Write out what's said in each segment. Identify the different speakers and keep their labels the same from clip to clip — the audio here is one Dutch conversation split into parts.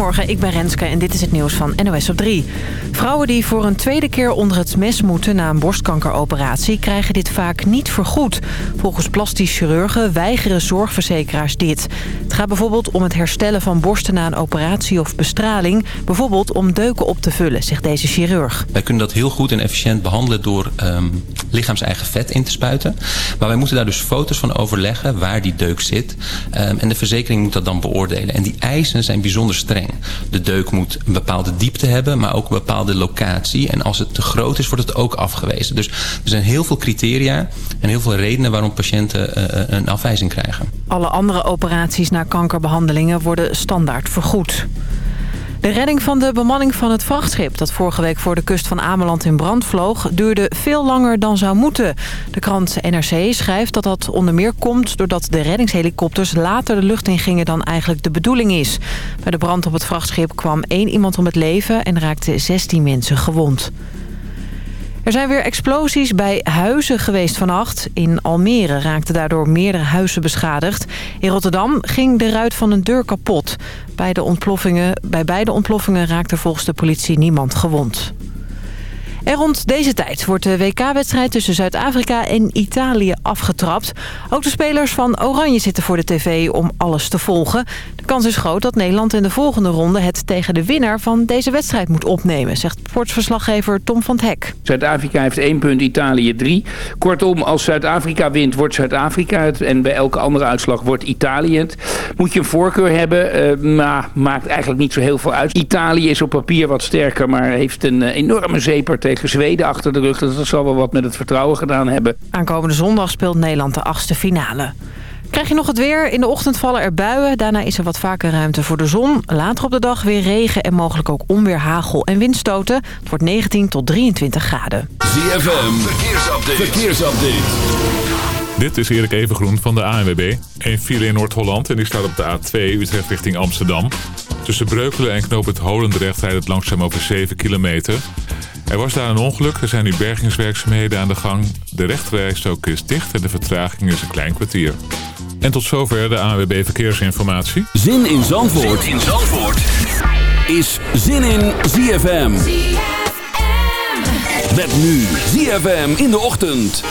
Speaker 1: Goedemorgen, ik ben Renske en dit is het nieuws van NOS op 3. Vrouwen die voor een tweede keer onder het mes moeten na een borstkankeroperatie... krijgen dit vaak niet vergoed. Volgens plastisch chirurgen weigeren zorgverzekeraars dit. Het gaat bijvoorbeeld om het herstellen van borsten na een operatie of bestraling. Bijvoorbeeld om deuken op te vullen, zegt deze chirurg.
Speaker 2: Wij kunnen dat heel goed en efficiënt behandelen door um, lichaams-eigen vet in te spuiten. Maar wij moeten daar dus foto's van overleggen waar die deuk zit. Um, en de verzekering moet dat dan beoordelen. En die eisen zijn bijzonder streng. De deuk moet een bepaalde diepte hebben, maar ook een bepaalde locatie. En als het te groot is, wordt het ook afgewezen. Dus er zijn heel veel criteria en heel veel redenen waarom patiënten uh, een afwijzing krijgen.
Speaker 1: Alle andere operaties na kankerbehandelingen worden standaard vergoed. De redding van de bemanning van het vrachtschip... dat vorige week voor de kust van Ameland in brand vloog... duurde veel langer dan zou moeten. De krant NRC schrijft dat dat onder meer komt... doordat de reddingshelikopters later de lucht in gingen dan eigenlijk de bedoeling is. Bij de brand op het vrachtschip kwam één iemand om het leven... en raakte 16 mensen gewond. Er zijn weer explosies bij huizen geweest vannacht. In Almere raakten daardoor meerdere huizen beschadigd. In Rotterdam ging de ruit van een deur kapot. Bij, de ontploffingen, bij beide ontploffingen raakte volgens de politie niemand gewond. En rond deze tijd wordt de WK-wedstrijd tussen Zuid-Afrika en Italië afgetrapt. Ook de spelers van Oranje zitten voor de tv om alles te volgen. Kans is groot dat Nederland in de volgende ronde het tegen de winnaar van deze wedstrijd moet opnemen, zegt sportsverslaggever Tom van het Hek.
Speaker 3: Zuid-Afrika heeft één punt, Italië drie. Kortom, als Zuid-Afrika wint, wordt Zuid-Afrika het. En bij elke andere uitslag wordt Italië het. Moet je een voorkeur hebben, uh, maar maakt eigenlijk niet zo heel veel uit. Italië is op papier wat sterker, maar heeft een uh, enorme zeper tegen tegen Zweden achter de rug. Dus dat zal wel wat met het vertrouwen gedaan hebben.
Speaker 1: Aankomende zondag speelt Nederland de achtste finale. Krijg je nog het weer? In de ochtend vallen er buien. Daarna is er wat vaker ruimte voor de zon. Later op de dag weer regen en mogelijk ook onweer, hagel en windstoten. Het wordt 19 tot 23 graden.
Speaker 4: ZFM, verkeersupdate. verkeersupdate.
Speaker 5: Dit is Erik Evengroen van de ANWB. Een file in Noord-Holland en die staat op de A2 Utrecht richting Amsterdam. Tussen Breukelen en Knoop het Holendrecht rijdt het langzaam over 7 kilometer. Er was daar een ongeluk. Er zijn nu bergingswerkzaamheden aan de gang. De rechterrijstrook is dicht en de vertraging is een klein kwartier. En tot zover de ANWB Verkeersinformatie.
Speaker 4: Zin in Zandvoort, zin in Zandvoort. is Zin in ZFM. ZFM. Met nu ZFM in de ochtend.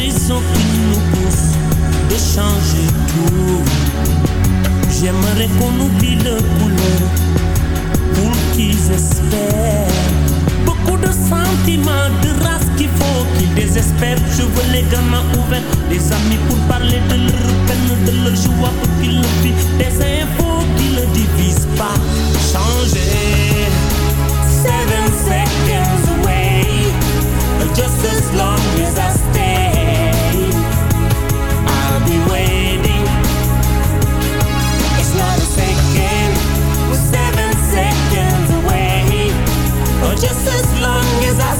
Speaker 6: raison qui nous pousse de changer tout. J'aimerais qu'on oublie pour qu'ils espèrent. Beaucoup de sentiments de race qu'il faut qu'ils désespèrent. Je veux les gamins ouverts, amis pour parler de leur peine, de leur joie pour qu'ils le. Des infos qui divisent pas. Changer. Seven seconds away, just as long as I stay. just as long as I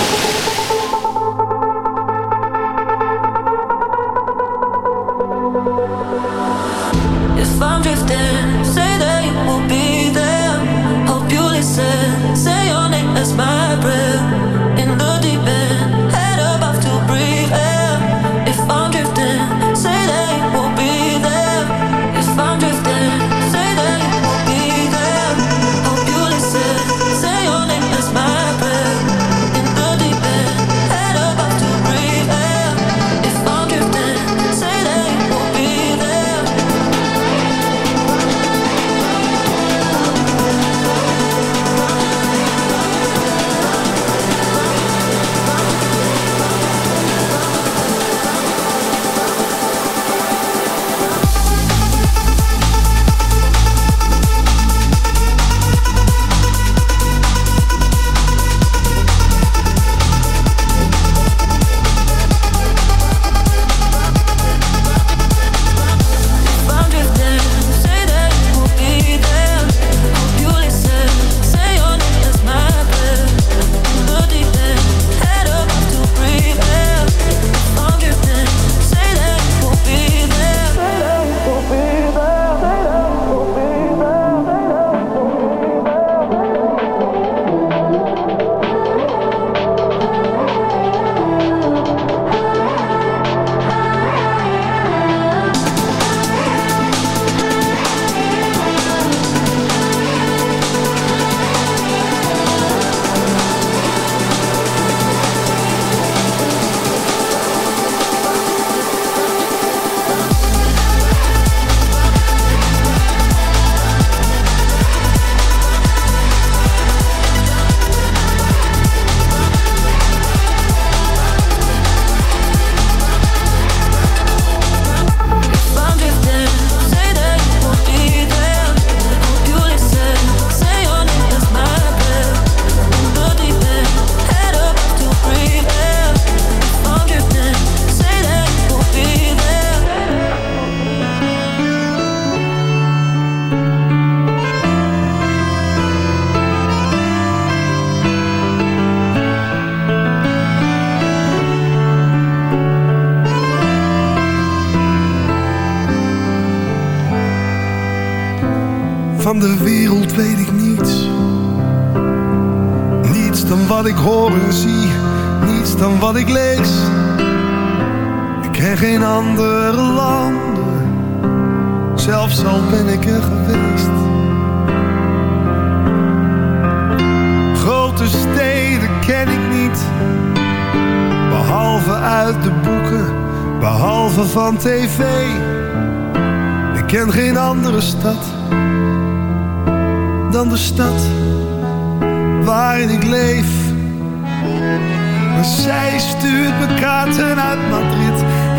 Speaker 7: Andere landen, zelfs al ben ik er geweest. Grote steden ken ik niet, behalve uit de boeken, behalve van tv. Ik ken geen andere stad dan de stad waarin ik leef. Maar zij stuurt me kaarten uit Madrid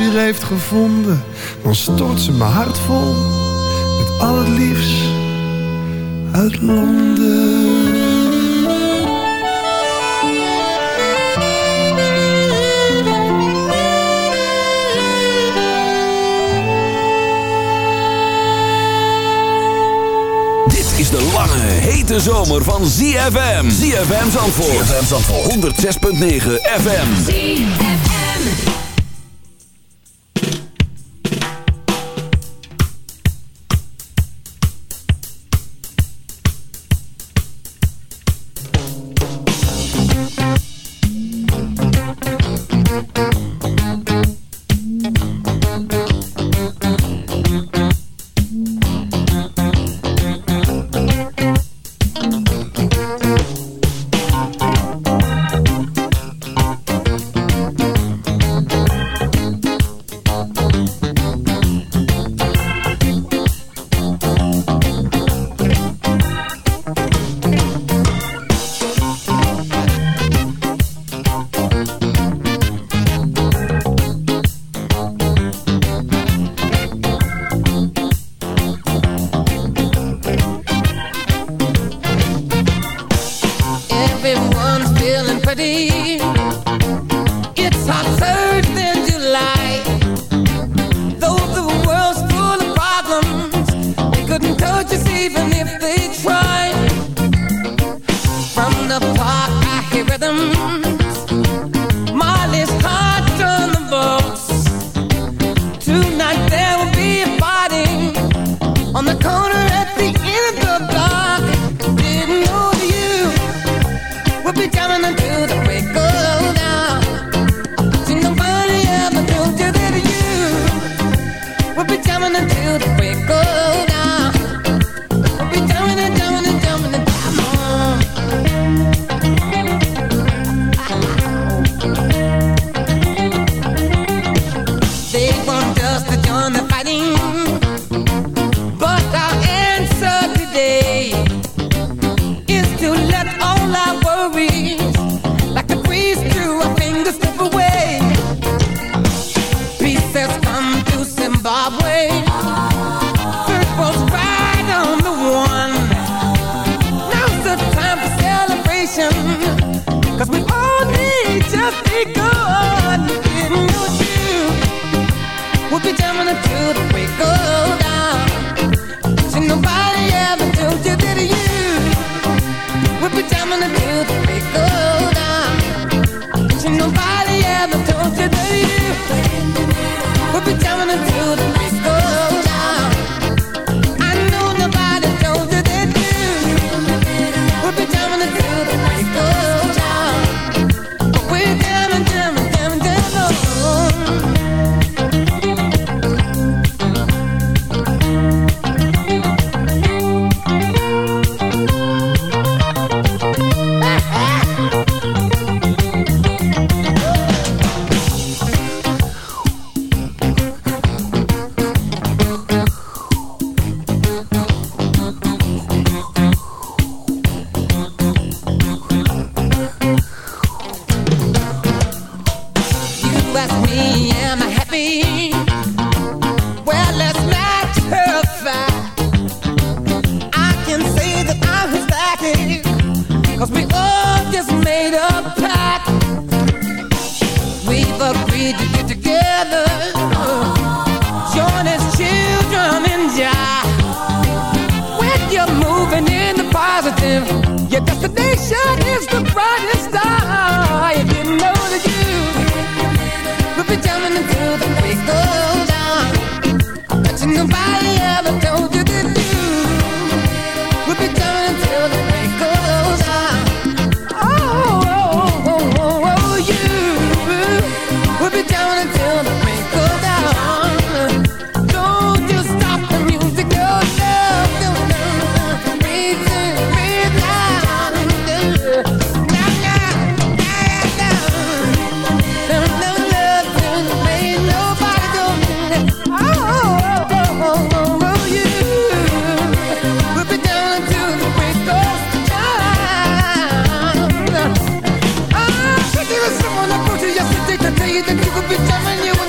Speaker 7: Weer heeft gevonden, dan stort ze mijn hart vol met al het liefst uit Londen.
Speaker 4: Dit is de lange, hete zomer van ZFM. ZFM Zandvoort. ZFM Zandvoort. 106.9 FM.
Speaker 8: Tu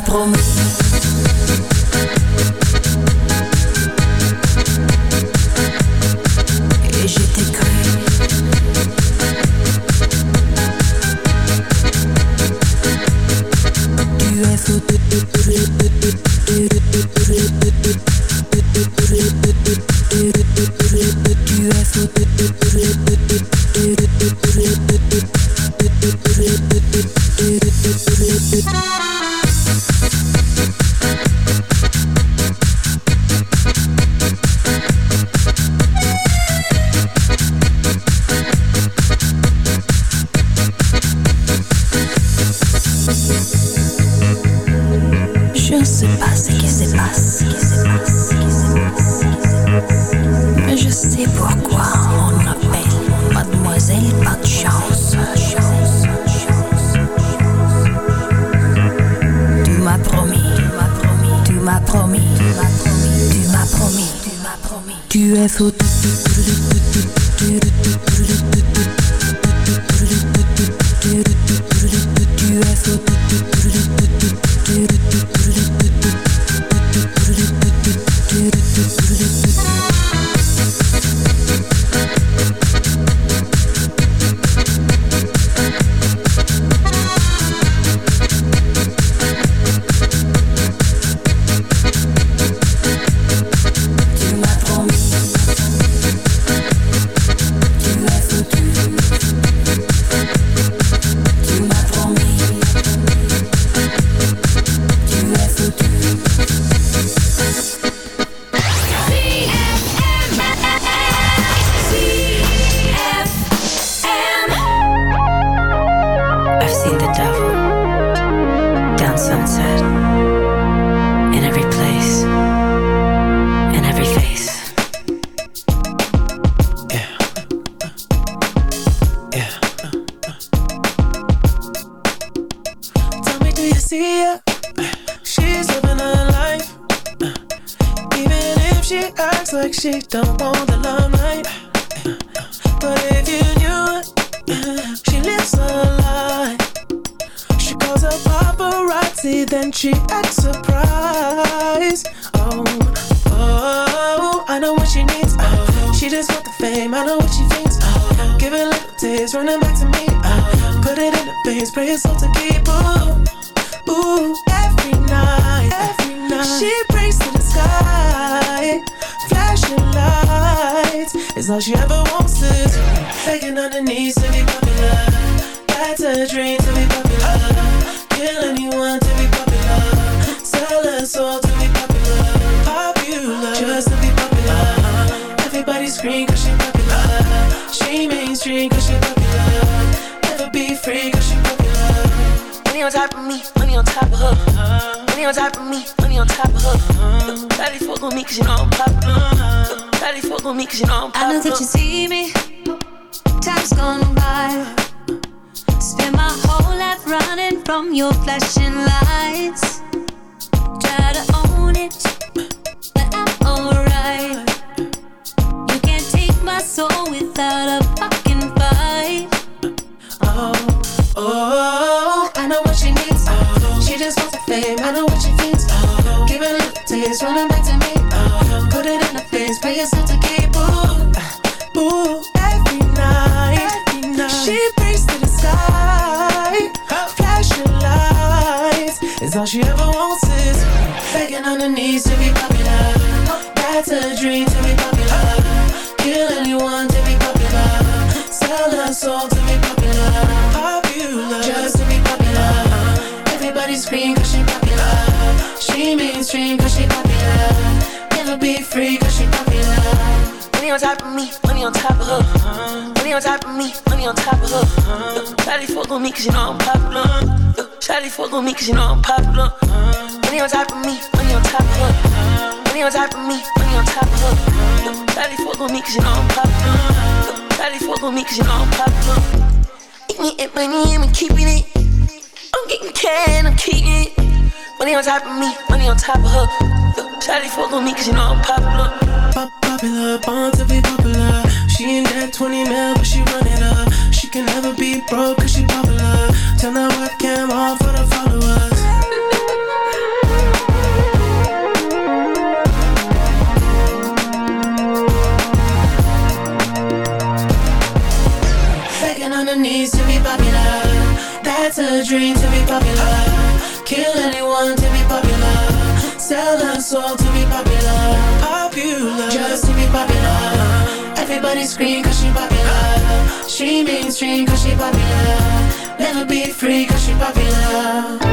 Speaker 8: promis
Speaker 9: soul
Speaker 10: without a fucking fight.
Speaker 9: Oh, oh, I know what she needs. Oh, she just wants the fame. I know what she thinks. Oh, give it a taste, running back to me. Oh, put it in the face, pay yourself to keep. Ooh, ooh, every night, every night. She prays to the sky, flashing lights. It's all she ever wants is begging on her knees to be popular. That's a dream to be popular. Anyone to be popular. Sell her soul to be popular. Popular, just to be popular. Everybody scream cause she popular. She mainstream cause she popular. Never be free cause she popular.
Speaker 11: Money on top of me, money on top of her. Money on top of me, money on top of her. Shawty fuck on me cause you know I'm popular. Shawty fuck on me you know I'm popular. Money on top of me, money on top of her. Money on top of me, money on top of her. Shawty fuck on me cause you know I'm popular. Shawty fuck on me cause you know I'm popular. Eating it, money, I'm keeping it. I'm getting can, I'm keeping it. Money on top of me, money on top of her. Shawty fuck on me cause you know I'm popular.
Speaker 9: Pop popular, born to be popular. She in that 20 mil, but she run it up. She can never be broke cause she popular. Turn that webcam off for the followers. On knees to be popular. That's a dream to be popular. Kill anyone to be popular. Sell her soul to be popular. Popular, just to be popular. Everybody scream cause she popular. She mainstream cause she popular. Never be free cause she popular.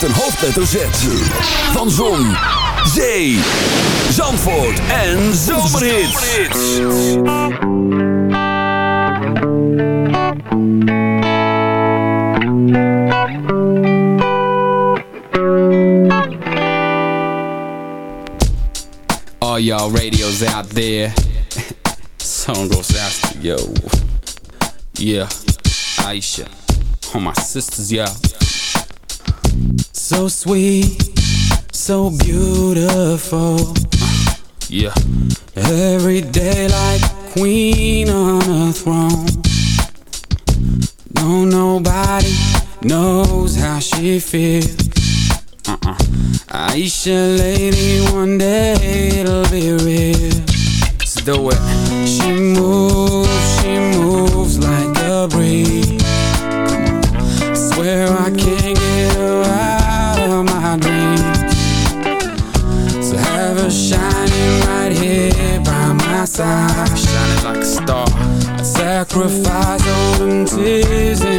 Speaker 4: met een hoofdletter Z. Van Zon, Zee, Zandvoort en Zomerhits.
Speaker 12: All y'all radios out there. Song goes out to yo. Yeah, Aisha. All my sisters, yeah. So sweet, so beautiful. Yeah. Every day like queen on a throne. No, nobody knows how she feels. Uh-uh. Aisha, lady, one day it'll be real. So do it. She sacrifice all them tears.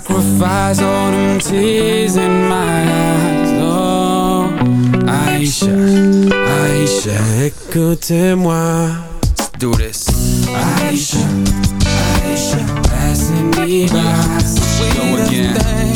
Speaker 12: sacrifice all them tears in my eyes Oh, Aisha, Aisha, Écoutez-moi Let's do this. Aisha, Aisha, Passing me by. Go again.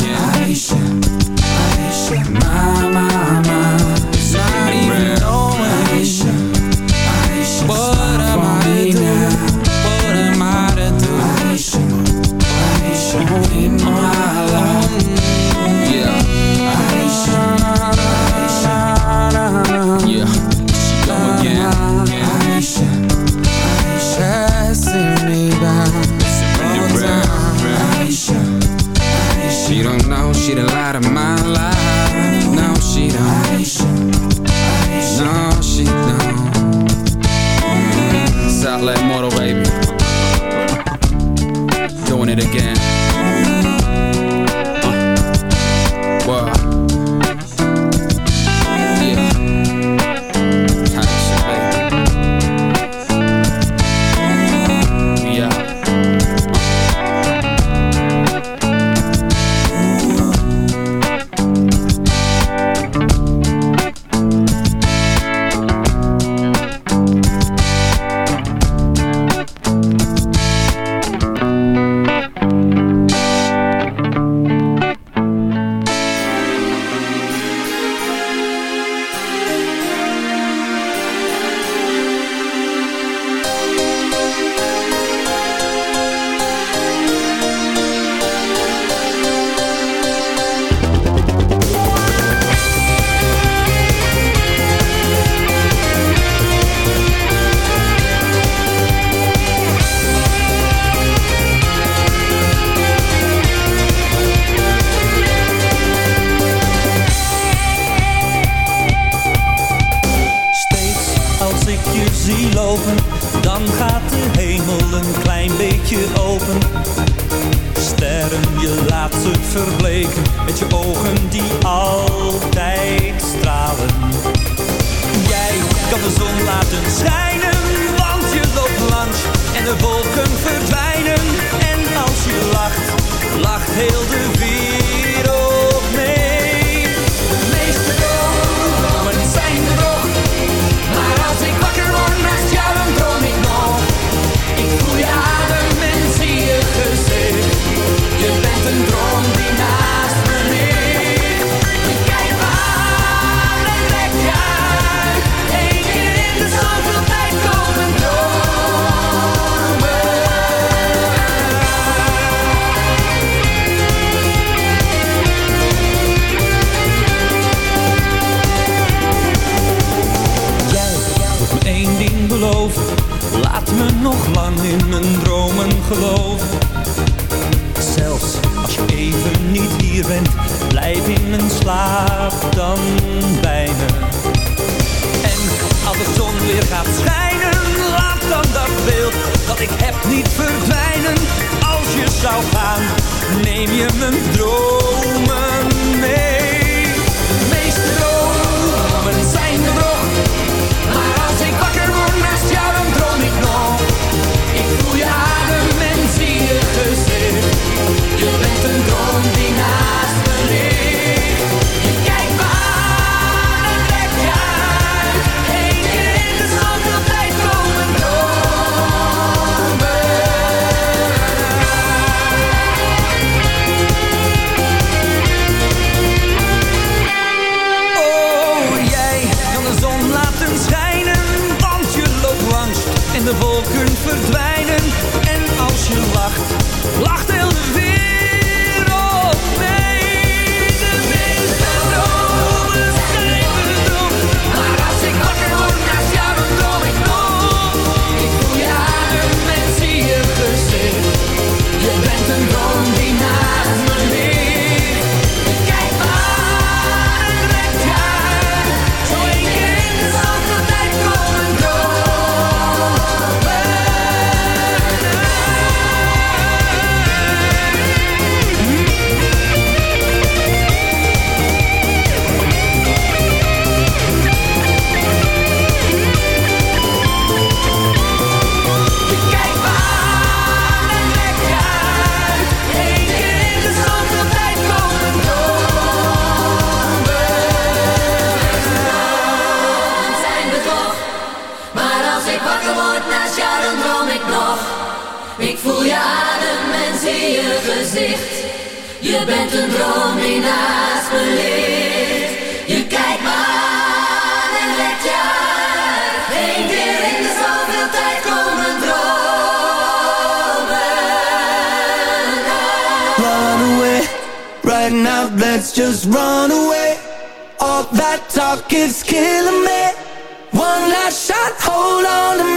Speaker 13: Hold on to me.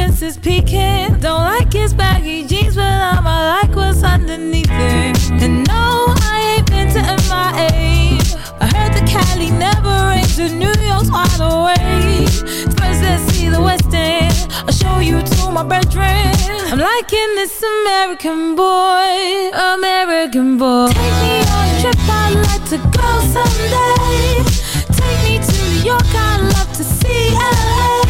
Speaker 14: confidence is peaking. Don't like his baggy jeans, but I'ma like what's underneath it. And no, I ain't been to MIA. I heard the Cali never rains, in New York's wide awake. First, let's see the West End. I'll show you to my bedroom. I'm liking this American boy, American boy. Take me on a trip, I'd like to go someday. Take me to New York, I'd love to see LA.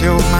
Speaker 15: your
Speaker 16: my